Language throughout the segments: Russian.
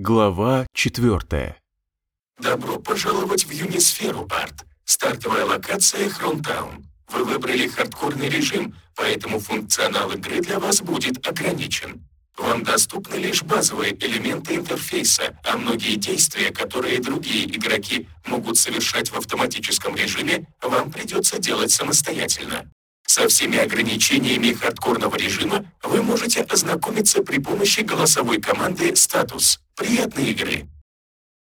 Глава четвертая. Добро пожаловать в Юнисферу, Арт. Стартовая локация Хронтаун. Вы выбрали хардкорный режим, поэтому функционал игры для вас будет ограничен. Вам доступны лишь базовые элементы интерфейса, а многие действия, которые другие игроки могут совершать в автоматическом режиме, вам придется делать самостоятельно. Со всеми ограничениями хардкорного режима вы можете ознакомиться при помощи голосовой команды «Статус». Приятной игры!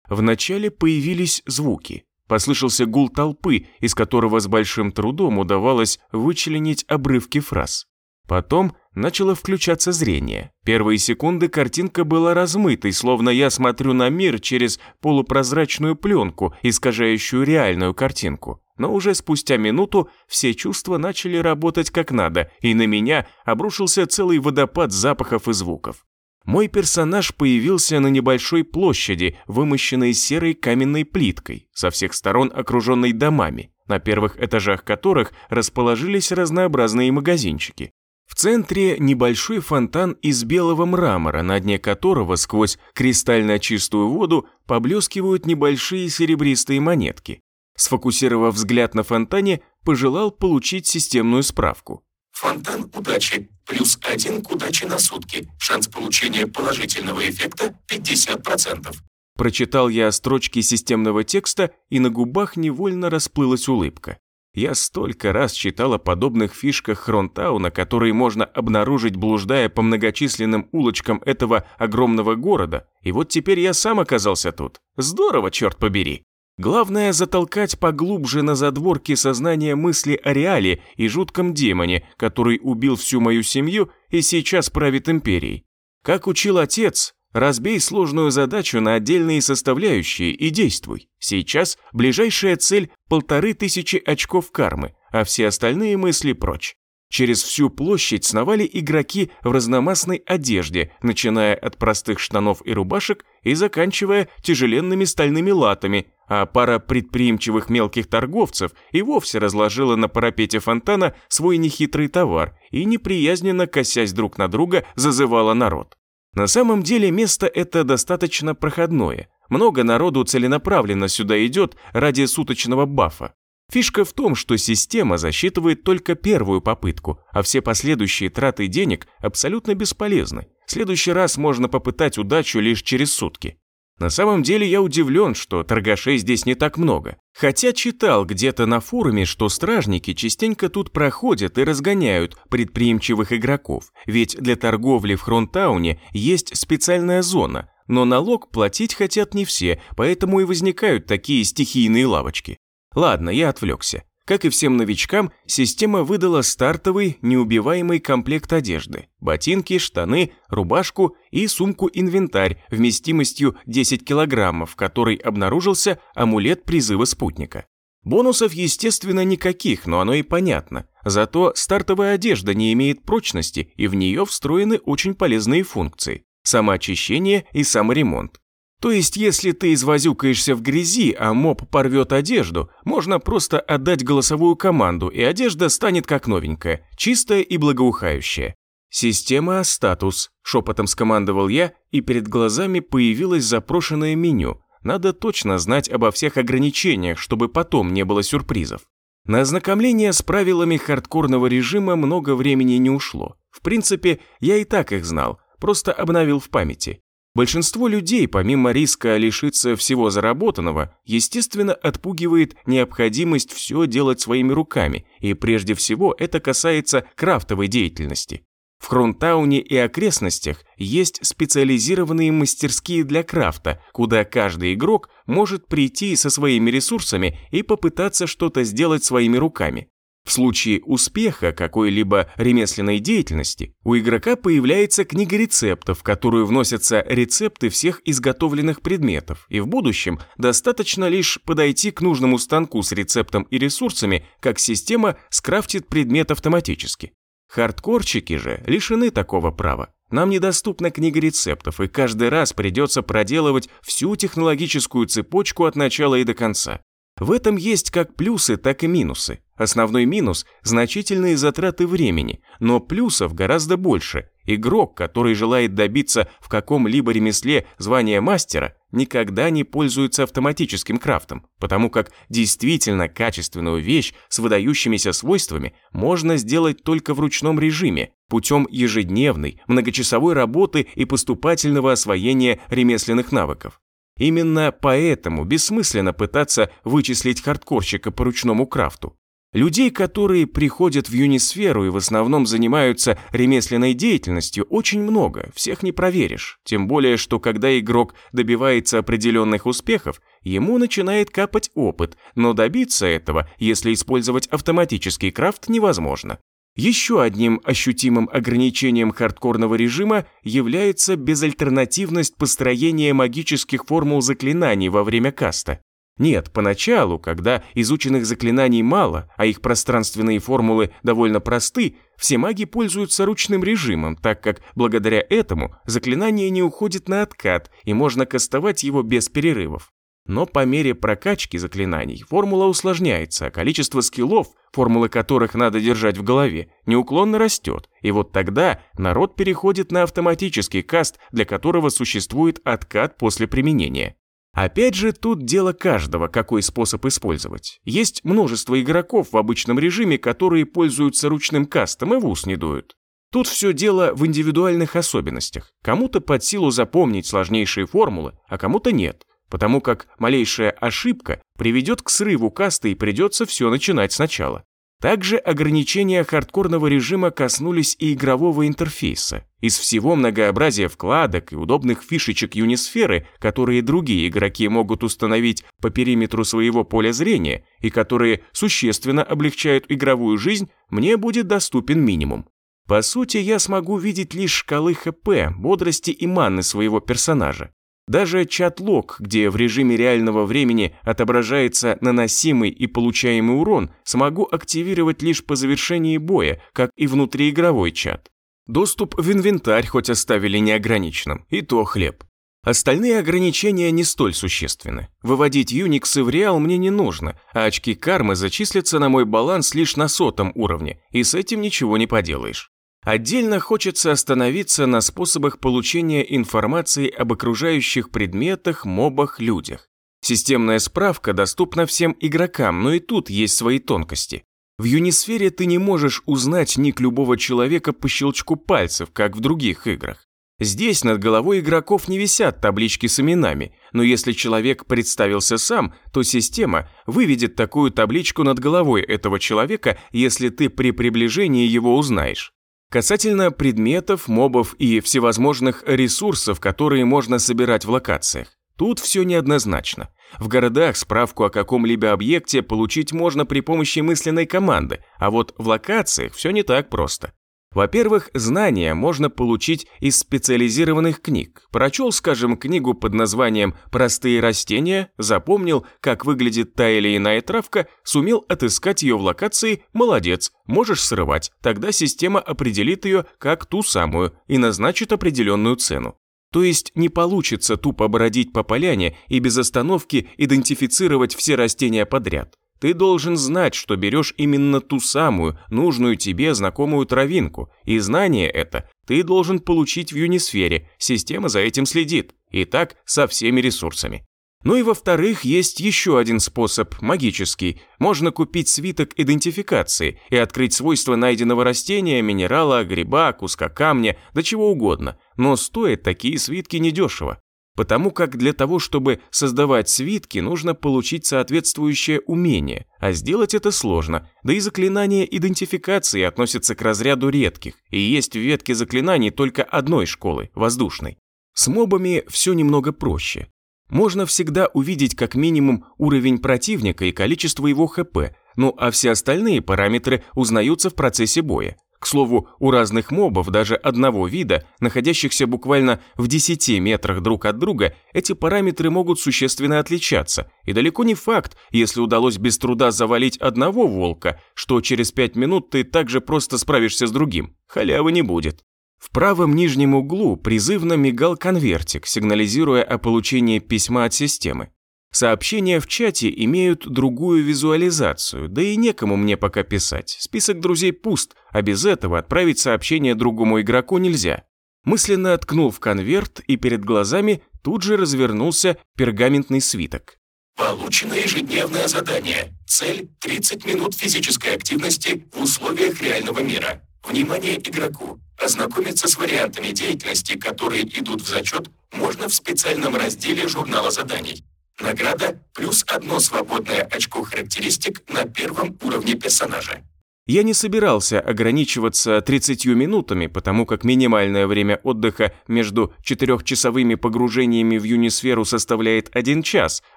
Вначале появились звуки. Послышался гул толпы, из которого с большим трудом удавалось вычленить обрывки фраз. Потом начало включаться зрение. Первые секунды картинка была размытой, словно я смотрю на мир через полупрозрачную пленку, искажающую реальную картинку. Но уже спустя минуту все чувства начали работать как надо, и на меня обрушился целый водопад запахов и звуков. Мой персонаж появился на небольшой площади, вымощенной серой каменной плиткой, со всех сторон окруженной домами, на первых этажах которых расположились разнообразные магазинчики. В центре небольшой фонтан из белого мрамора, на дне которого сквозь кристально чистую воду поблескивают небольшие серебристые монетки. Сфокусировав взгляд на фонтане, пожелал получить системную справку. Фонтан удачи. Плюс один к удаче на сутки. Шанс получения положительного эффекта 50%. Прочитал я строчки системного текста, и на губах невольно расплылась улыбка. Я столько раз читал о подобных фишках Хронтауна, которые можно обнаружить, блуждая по многочисленным улочкам этого огромного города, и вот теперь я сам оказался тут. Здорово, черт побери. Главное затолкать поглубже на задворки сознания мысли о реале и жутком демоне, который убил всю мою семью и сейчас правит империей. Как учил отец, разбей сложную задачу на отдельные составляющие и действуй. Сейчас ближайшая цель – полторы тысячи очков кармы, а все остальные мысли прочь. Через всю площадь сновали игроки в разномастной одежде, начиная от простых штанов и рубашек и заканчивая тяжеленными стальными латами, а пара предприимчивых мелких торговцев и вовсе разложила на парапете фонтана свой нехитрый товар и, неприязненно косясь друг на друга, зазывала народ. На самом деле место это достаточно проходное. Много народу целенаправленно сюда идет ради суточного бафа. Фишка в том, что система засчитывает только первую попытку, а все последующие траты денег абсолютно бесполезны. В следующий раз можно попытать удачу лишь через сутки. На самом деле я удивлен, что торгашей здесь не так много. Хотя читал где-то на форуме, что стражники частенько тут проходят и разгоняют предприимчивых игроков, ведь для торговли в Хронтауне есть специальная зона, но налог платить хотят не все, поэтому и возникают такие стихийные лавочки. Ладно, я отвлекся. Как и всем новичкам, система выдала стартовый, неубиваемый комплект одежды. Ботинки, штаны, рубашку и сумку-инвентарь вместимостью 10 килограммов, в которой обнаружился амулет призыва спутника. Бонусов, естественно, никаких, но оно и понятно. Зато стартовая одежда не имеет прочности, и в нее встроены очень полезные функции. Самоочищение и саморемонт. То есть, если ты извозюкаешься в грязи, а моб порвет одежду, можно просто отдать голосовую команду, и одежда станет как новенькая, чистая и благоухающая. «Система статус», – шепотом скомандовал я, и перед глазами появилось запрошенное меню. Надо точно знать обо всех ограничениях, чтобы потом не было сюрпризов. На ознакомление с правилами хардкорного режима много времени не ушло. В принципе, я и так их знал, просто обновил в памяти. Большинство людей, помимо риска лишиться всего заработанного, естественно отпугивает необходимость все делать своими руками, и прежде всего это касается крафтовой деятельности. В Хронтауне и окрестностях есть специализированные мастерские для крафта, куда каждый игрок может прийти со своими ресурсами и попытаться что-то сделать своими руками. В случае успеха какой-либо ремесленной деятельности у игрока появляется книга рецептов, в которую вносятся рецепты всех изготовленных предметов, и в будущем достаточно лишь подойти к нужному станку с рецептом и ресурсами, как система скрафтит предмет автоматически. Хардкорчики же лишены такого права. Нам недоступна книга рецептов, и каждый раз придется проделывать всю технологическую цепочку от начала и до конца. В этом есть как плюсы, так и минусы. Основной минус – значительные затраты времени, но плюсов гораздо больше. Игрок, который желает добиться в каком-либо ремесле звания мастера, никогда не пользуется автоматическим крафтом, потому как действительно качественную вещь с выдающимися свойствами можно сделать только в ручном режиме, путем ежедневной, многочасовой работы и поступательного освоения ремесленных навыков. Именно поэтому бессмысленно пытаться вычислить хардкорщика по ручному крафту. Людей, которые приходят в юнисферу и в основном занимаются ремесленной деятельностью, очень много, всех не проверишь. Тем более, что когда игрок добивается определенных успехов, ему начинает капать опыт, но добиться этого, если использовать автоматический крафт, невозможно. Еще одним ощутимым ограничением хардкорного режима является безальтернативность построения магических формул заклинаний во время каста. Нет, поначалу, когда изученных заклинаний мало, а их пространственные формулы довольно просты, все маги пользуются ручным режимом, так как благодаря этому заклинание не уходит на откат и можно кастовать его без перерывов. Но по мере прокачки заклинаний формула усложняется, а количество скиллов, формулы которых надо держать в голове, неуклонно растет, и вот тогда народ переходит на автоматический каст, для которого существует откат после применения. Опять же, тут дело каждого, какой способ использовать. Есть множество игроков в обычном режиме, которые пользуются ручным кастом и в ус не дуют. Тут все дело в индивидуальных особенностях. Кому-то под силу запомнить сложнейшие формулы, а кому-то нет, потому как малейшая ошибка приведет к срыву каста и придется все начинать сначала. Также ограничения хардкорного режима коснулись и игрового интерфейса. Из всего многообразия вкладок и удобных фишечек Юнисферы, которые другие игроки могут установить по периметру своего поля зрения и которые существенно облегчают игровую жизнь, мне будет доступен минимум. По сути, я смогу видеть лишь шкалы ХП, бодрости и манны своего персонажа. Даже чат-лог, где в режиме реального времени отображается наносимый и получаемый урон, смогу активировать лишь по завершении боя, как и внутриигровой чат. Доступ в инвентарь хоть оставили неограниченным, и то хлеб. Остальные ограничения не столь существенны. Выводить юниксы в реал мне не нужно, а очки кармы зачислятся на мой баланс лишь на сотом уровне, и с этим ничего не поделаешь. Отдельно хочется остановиться на способах получения информации об окружающих предметах, мобах, людях. Системная справка доступна всем игрокам, но и тут есть свои тонкости. В Юнисфере ты не можешь узнать ник любого человека по щелчку пальцев, как в других играх. Здесь над головой игроков не висят таблички с именами, но если человек представился сам, то система выведет такую табличку над головой этого человека, если ты при приближении его узнаешь. Касательно предметов, мобов и всевозможных ресурсов, которые можно собирать в локациях. Тут все неоднозначно. В городах справку о каком-либо объекте получить можно при помощи мысленной команды, а вот в локациях все не так просто. Во-первых, знания можно получить из специализированных книг. Прочел, скажем, книгу под названием «Простые растения», запомнил, как выглядит та или иная травка, сумел отыскать ее в локации – молодец, можешь срывать, тогда система определит ее как ту самую и назначит определенную цену. То есть не получится тупо бродить по поляне и без остановки идентифицировать все растения подряд. Ты должен знать, что берешь именно ту самую, нужную тебе знакомую травинку, и знание это ты должен получить в Юнисфере, система за этим следит, и так со всеми ресурсами. Ну и во-вторых, есть еще один способ, магический. Можно купить свиток идентификации и открыть свойства найденного растения, минерала, гриба, куска камня, да чего угодно. Но стоят такие свитки недешево. Потому как для того, чтобы создавать свитки, нужно получить соответствующее умение, а сделать это сложно, да и заклинания идентификации относятся к разряду редких, и есть в ветке заклинаний только одной школы, воздушной. С мобами все немного проще. Можно всегда увидеть как минимум уровень противника и количество его ХП, ну а все остальные параметры узнаются в процессе боя. К слову, у разных мобов даже одного вида, находящихся буквально в 10 метрах друг от друга, эти параметры могут существенно отличаться. И далеко не факт, если удалось без труда завалить одного волка, что через 5 минут ты также просто справишься с другим. Халявы не будет. В правом нижнем углу призывно мигал конвертик, сигнализируя о получении письма от системы. Сообщения в чате имеют другую визуализацию, да и некому мне пока писать. Список друзей пуст, а без этого отправить сообщение другому игроку нельзя. Мысленно ткнул в конверт, и перед глазами тут же развернулся пергаментный свиток. Получено ежедневное задание. Цель – 30 минут физической активности в условиях реального мира. Внимание игроку! Ознакомиться с вариантами деятельности, которые идут в зачет, можно в специальном разделе журнала заданий. Награда плюс одно свободное очко характеристик на первом уровне персонажа. Я не собирался ограничиваться 30 минутами, потому как минимальное время отдыха между четырехчасовыми погружениями в юнисферу составляет один час,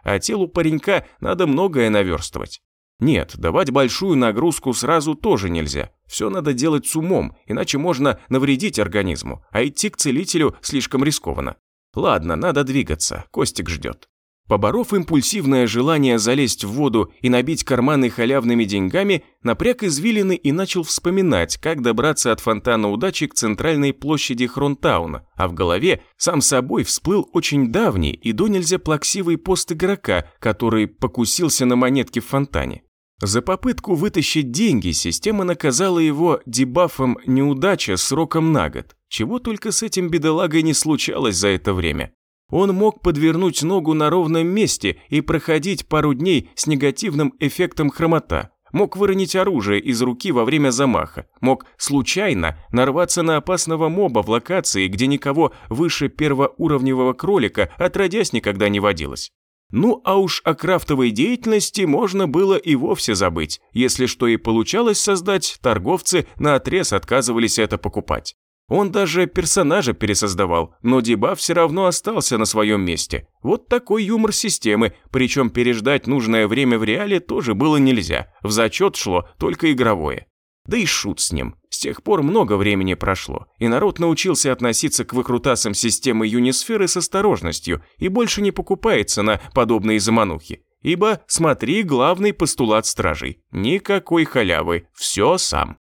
а телу паренька надо многое наверстывать. Нет, давать большую нагрузку сразу тоже нельзя. Все надо делать с умом, иначе можно навредить организму, а идти к целителю слишком рискованно. Ладно, надо двигаться, Костик ждет. Поборов импульсивное желание залезть в воду и набить карманы халявными деньгами, напряг извилины и начал вспоминать, как добраться от фонтана удачи к центральной площади Хронтауна, а в голове сам собой всплыл очень давний и до нельзя плаксивый пост игрока, который покусился на монетки в фонтане. За попытку вытащить деньги система наказала его дебафом неудача сроком на год, чего только с этим бедолагой не случалось за это время. Он мог подвернуть ногу на ровном месте и проходить пару дней с негативным эффектом хромота. Мог выронить оружие из руки во время замаха. Мог случайно нарваться на опасного моба в локации, где никого выше первоуровневого кролика отродясь никогда не водилось. Ну а уж о крафтовой деятельности можно было и вовсе забыть. Если что и получалось создать, торговцы наотрез отказывались это покупать. Он даже персонажа пересоздавал, но дебаф все равно остался на своем месте. Вот такой юмор системы, причем переждать нужное время в реале тоже было нельзя. В зачет шло только игровое. Да и шут с ним. С тех пор много времени прошло, и народ научился относиться к выкрутасам системы Юнисферы с осторожностью и больше не покупается на подобные заманухи. Ибо смотри главный постулат стражей. Никакой халявы, все сам.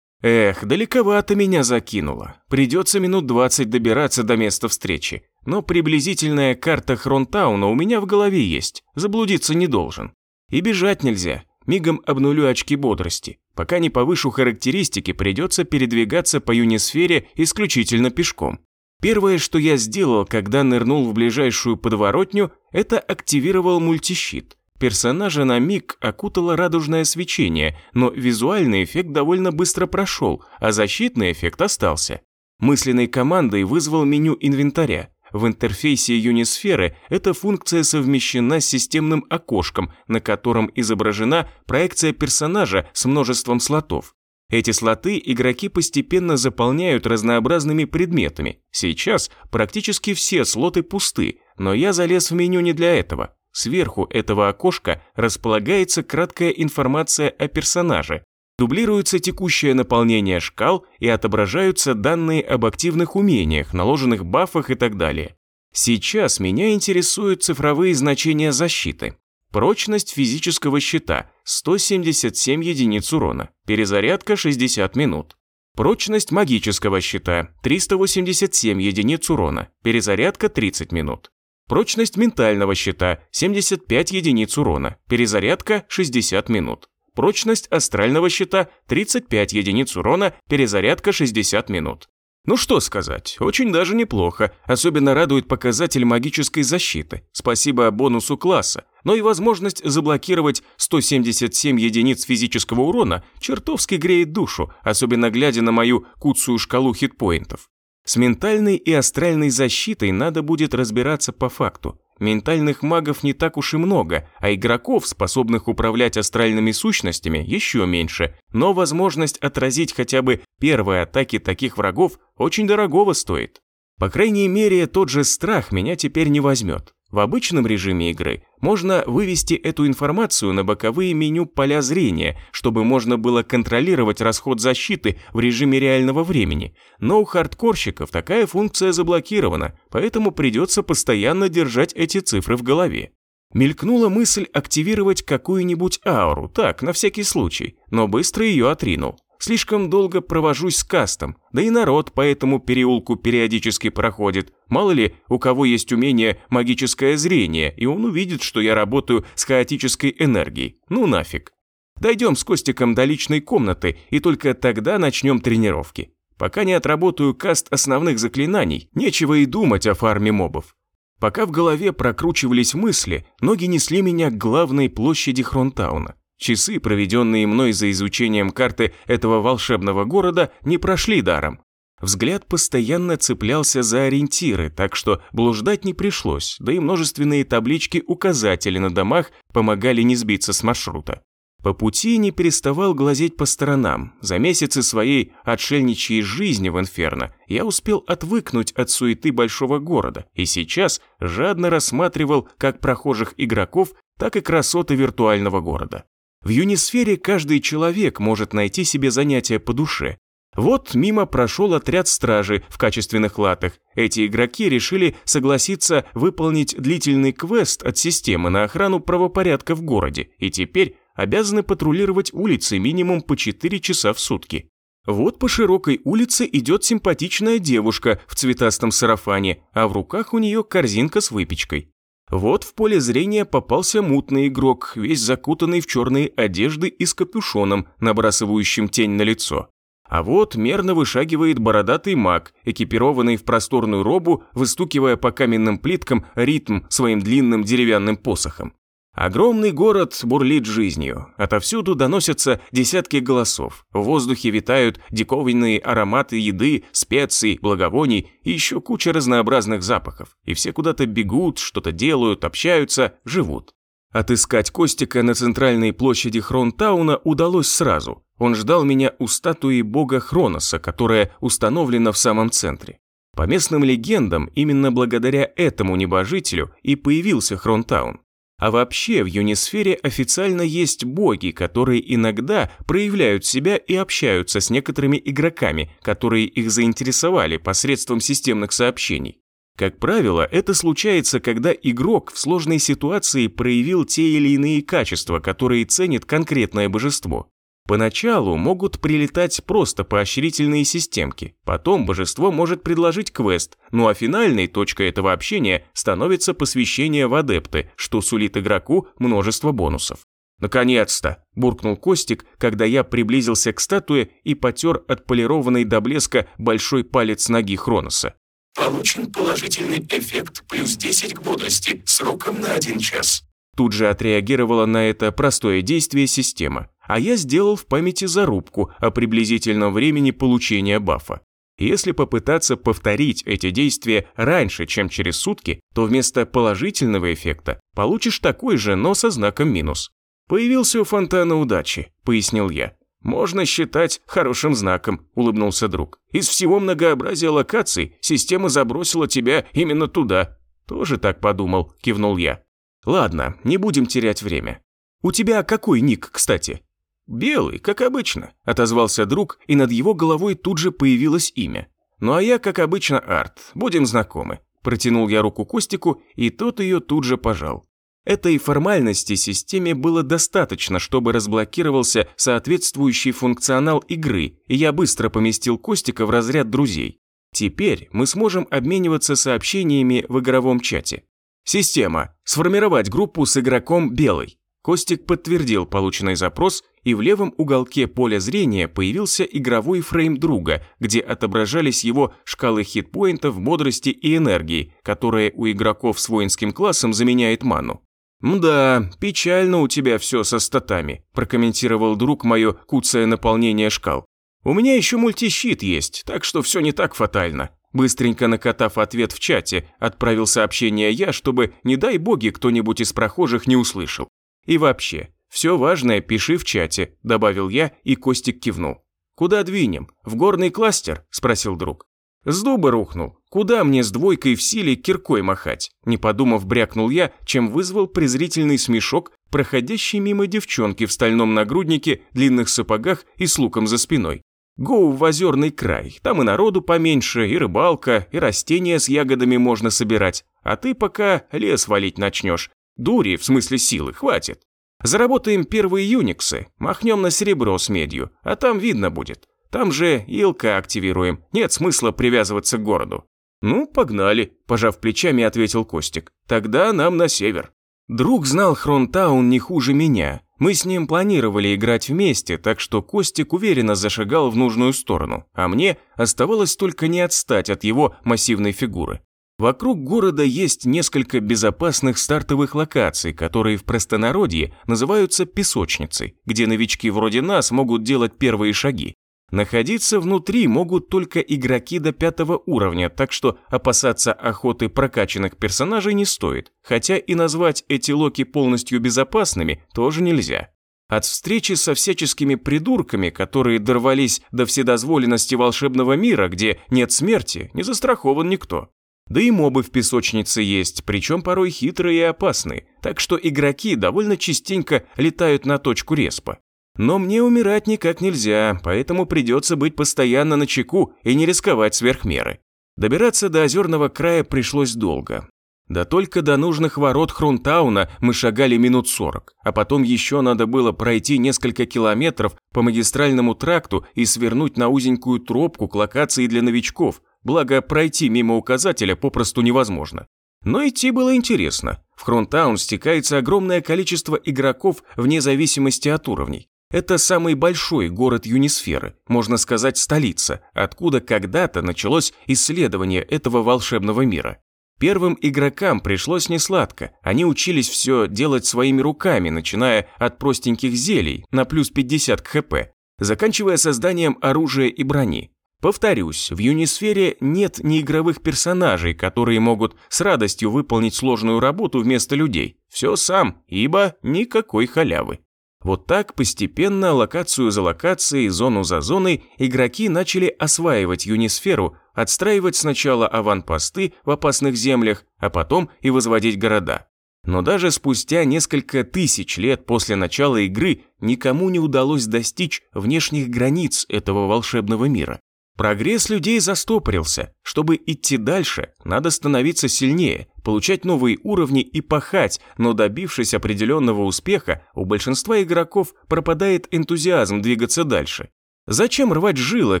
Эх, далековато меня закинуло. Придется минут 20 добираться до места встречи. Но приблизительная карта Хронтауна у меня в голове есть, заблудиться не должен. И бежать нельзя, мигом обнулю очки бодрости. Пока не повышу характеристики, придется передвигаться по юнисфере исключительно пешком. Первое, что я сделал, когда нырнул в ближайшую подворотню, это активировал мультищит. Персонажа на миг окутало радужное свечение, но визуальный эффект довольно быстро прошел, а защитный эффект остался. Мысленной командой вызвал меню инвентаря. В интерфейсе Юнисферы эта функция совмещена с системным окошком, на котором изображена проекция персонажа с множеством слотов. Эти слоты игроки постепенно заполняют разнообразными предметами. Сейчас практически все слоты пусты, но я залез в меню не для этого. Сверху этого окошка располагается краткая информация о персонаже, дублируется текущее наполнение шкал и отображаются данные об активных умениях, наложенных бафах и так далее. Сейчас меня интересуют цифровые значения защиты. Прочность физического щита – 177 единиц урона, перезарядка 60 минут. Прочность магического щита – 387 единиц урона, перезарядка 30 минут. Прочность ментального щита – 75 единиц урона, перезарядка – 60 минут. Прочность астрального щита – 35 единиц урона, перезарядка – 60 минут. Ну что сказать, очень даже неплохо, особенно радует показатель магической защиты, спасибо бонусу класса, но и возможность заблокировать 177 единиц физического урона чертовски греет душу, особенно глядя на мою куцую шкалу хитпоинтов. С ментальной и астральной защитой надо будет разбираться по факту. Ментальных магов не так уж и много, а игроков, способных управлять астральными сущностями, еще меньше. Но возможность отразить хотя бы первые атаки таких врагов очень дорогого стоит. По крайней мере, тот же страх меня теперь не возьмет. В обычном режиме игры можно вывести эту информацию на боковые меню поля зрения, чтобы можно было контролировать расход защиты в режиме реального времени, но у хардкорщиков такая функция заблокирована, поэтому придется постоянно держать эти цифры в голове. Мелькнула мысль активировать какую-нибудь ауру, так, на всякий случай, но быстро ее отринул. Слишком долго провожусь с кастом, да и народ по этому переулку периодически проходит. Мало ли, у кого есть умение магическое зрение, и он увидит, что я работаю с хаотической энергией. Ну нафиг. Дойдем с Костиком до личной комнаты, и только тогда начнем тренировки. Пока не отработаю каст основных заклинаний, нечего и думать о фарме мобов. Пока в голове прокручивались мысли, ноги несли меня к главной площади Хронтауна. Часы, проведенные мной за изучением карты этого волшебного города, не прошли даром. Взгляд постоянно цеплялся за ориентиры, так что блуждать не пришлось, да и множественные таблички-указатели на домах помогали не сбиться с маршрута. По пути не переставал глазеть по сторонам. За месяцы своей отшельничьей жизни в Инферно я успел отвыкнуть от суеты большого города и сейчас жадно рассматривал как прохожих игроков, так и красоты виртуального города. В юнисфере каждый человек может найти себе занятие по душе. Вот мимо прошел отряд стражи в качественных латах. Эти игроки решили согласиться выполнить длительный квест от системы на охрану правопорядка в городе и теперь обязаны патрулировать улицы минимум по 4 часа в сутки. Вот по широкой улице идет симпатичная девушка в цветастом сарафане, а в руках у нее корзинка с выпечкой. Вот в поле зрения попался мутный игрок, весь закутанный в черные одежды и с капюшоном, набрасывающим тень на лицо. А вот мерно вышагивает бородатый маг, экипированный в просторную робу, выстукивая по каменным плиткам ритм своим длинным деревянным посохом. Огромный город бурлит жизнью. Отовсюду доносятся десятки голосов. В воздухе витают диковинные ароматы еды, специй, благовоний и еще куча разнообразных запахов. И все куда-то бегут, что-то делают, общаются, живут. Отыскать Костика на центральной площади Хронтауна удалось сразу. Он ждал меня у статуи бога Хроноса, которая установлена в самом центре. По местным легендам, именно благодаря этому небожителю и появился Хронтаун. А вообще в юнисфере официально есть боги, которые иногда проявляют себя и общаются с некоторыми игроками, которые их заинтересовали посредством системных сообщений. Как правило, это случается, когда игрок в сложной ситуации проявил те или иные качества, которые ценит конкретное божество. Поначалу могут прилетать просто поощрительные системки, потом божество может предложить квест, ну а финальной точкой этого общения становится посвящение в адепты, что сулит игроку множество бонусов. «Наконец-то!» – буркнул Костик, когда я приблизился к статуе и потер отполированный до блеска большой палец ноги Хроноса. «Получен положительный эффект плюс 10 к бодрости сроком на один час». Тут же отреагировала на это простое действие система а я сделал в памяти зарубку о приблизительном времени получения бафа. Если попытаться повторить эти действия раньше, чем через сутки, то вместо положительного эффекта получишь такой же, но со знаком минус. «Появился у фонтана удачи», — пояснил я. «Можно считать хорошим знаком», — улыбнулся друг. «Из всего многообразия локаций система забросила тебя именно туда». «Тоже так подумал», — кивнул я. «Ладно, не будем терять время. У тебя какой ник, кстати?» «Белый, как обычно», – отозвался друг, и над его головой тут же появилось имя. «Ну а я, как обычно, Арт, будем знакомы». Протянул я руку Костику, и тот ее тут же пожал. Этой формальности системе было достаточно, чтобы разблокировался соответствующий функционал игры, и я быстро поместил Костика в разряд друзей. Теперь мы сможем обмениваться сообщениями в игровом чате. Система. Сформировать группу с игроком белый. Костик подтвердил полученный запрос, и в левом уголке поля зрения появился игровой фрейм друга, где отображались его шкалы хитпоинтов, бодрости и энергии, которая у игроков с воинским классом заменяет ману. «Мда, печально у тебя все со статами», – прокомментировал друг мое куцое наполнение шкал. «У меня еще мультищит есть, так что все не так фатально». Быстренько накатав ответ в чате, отправил сообщение я, чтобы, не дай боги, кто-нибудь из прохожих не услышал. И вообще, все важное пиши в чате», – добавил я, и Костик кивнул. «Куда двинем? В горный кластер?» – спросил друг. «С дуба рухнул. Куда мне с двойкой в силе киркой махать?» Не подумав, брякнул я, чем вызвал презрительный смешок, проходящий мимо девчонки в стальном нагруднике, длинных сапогах и с луком за спиной. Гоу в озерный край, там и народу поменьше, и рыбалка, и растения с ягодами можно собирать. А ты пока лес валить начнешь. Дури, в смысле силы, хватит. Заработаем первые юниксы, махнем на серебро с медью, а там видно будет. Там же илка активируем, нет смысла привязываться к городу». «Ну, погнали», – пожав плечами, ответил Костик. «Тогда нам на север». Друг знал Хронтаун не хуже меня. Мы с ним планировали играть вместе, так что Костик уверенно зашагал в нужную сторону, а мне оставалось только не отстать от его массивной фигуры. Вокруг города есть несколько безопасных стартовых локаций, которые в простонародье называются песочницей, где новички вроде нас могут делать первые шаги. Находиться внутри могут только игроки до пятого уровня, так что опасаться охоты прокачанных персонажей не стоит, хотя и назвать эти локи полностью безопасными тоже нельзя. От встречи со всяческими придурками, которые дорвались до вседозволенности волшебного мира, где нет смерти, не застрахован никто. Да и мобы в песочнице есть, причем порой хитрые и опасные, так что игроки довольно частенько летают на точку респа. Но мне умирать никак нельзя, поэтому придется быть постоянно на чеку и не рисковать сверх меры. Добираться до озерного края пришлось долго. Да только до нужных ворот Хрунтауна мы шагали минут сорок, а потом еще надо было пройти несколько километров по магистральному тракту и свернуть на узенькую тропку к локации для новичков, благо пройти мимо указателя попросту невозможно. Но идти было интересно. В Хрунтаун стекается огромное количество игроков вне зависимости от уровней. Это самый большой город Юнисферы, можно сказать столица, откуда когда-то началось исследование этого волшебного мира. Первым игрокам пришлось несладко, они учились все делать своими руками, начиная от простеньких зелий на плюс 50 к хп, заканчивая созданием оружия и брони. Повторюсь, в Юнисфере нет неигровых персонажей, которые могут с радостью выполнить сложную работу вместо людей. Все сам, ибо никакой халявы. Вот так постепенно, локацию за локацией, зону за зоной, игроки начали осваивать юнисферу, отстраивать сначала аванпосты в опасных землях, а потом и возводить города. Но даже спустя несколько тысяч лет после начала игры никому не удалось достичь внешних границ этого волшебного мира. Прогресс людей застопорился. Чтобы идти дальше, надо становиться сильнее, получать новые уровни и пахать, но добившись определенного успеха, у большинства игроков пропадает энтузиазм двигаться дальше. Зачем рвать жилы,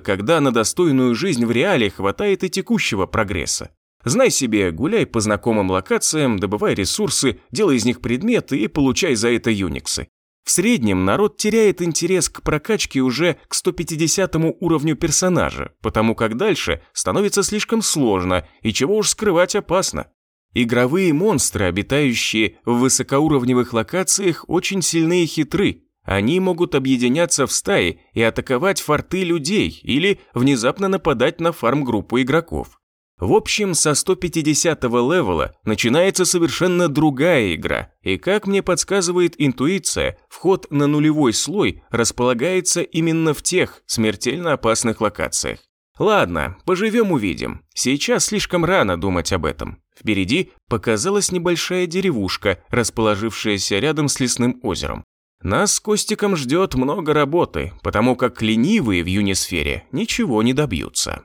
когда на достойную жизнь в реале хватает и текущего прогресса? Знай себе, гуляй по знакомым локациям, добывай ресурсы, делай из них предметы и получай за это юниксы. В среднем народ теряет интерес к прокачке уже к 150 уровню персонажа, потому как дальше становится слишком сложно и чего уж скрывать опасно. Игровые монстры, обитающие в высокоуровневых локациях, очень сильны и хитры. Они могут объединяться в стаи и атаковать форты людей или внезапно нападать на фарм-группу игроков. В общем, со 150 левела начинается совершенно другая игра, и как мне подсказывает интуиция, вход на нулевой слой располагается именно в тех смертельно опасных локациях. Ладно, поживем-увидим. Сейчас слишком рано думать об этом. Впереди показалась небольшая деревушка, расположившаяся рядом с лесным озером. Нас с Костиком ждет много работы, потому как ленивые в юнисфере ничего не добьются.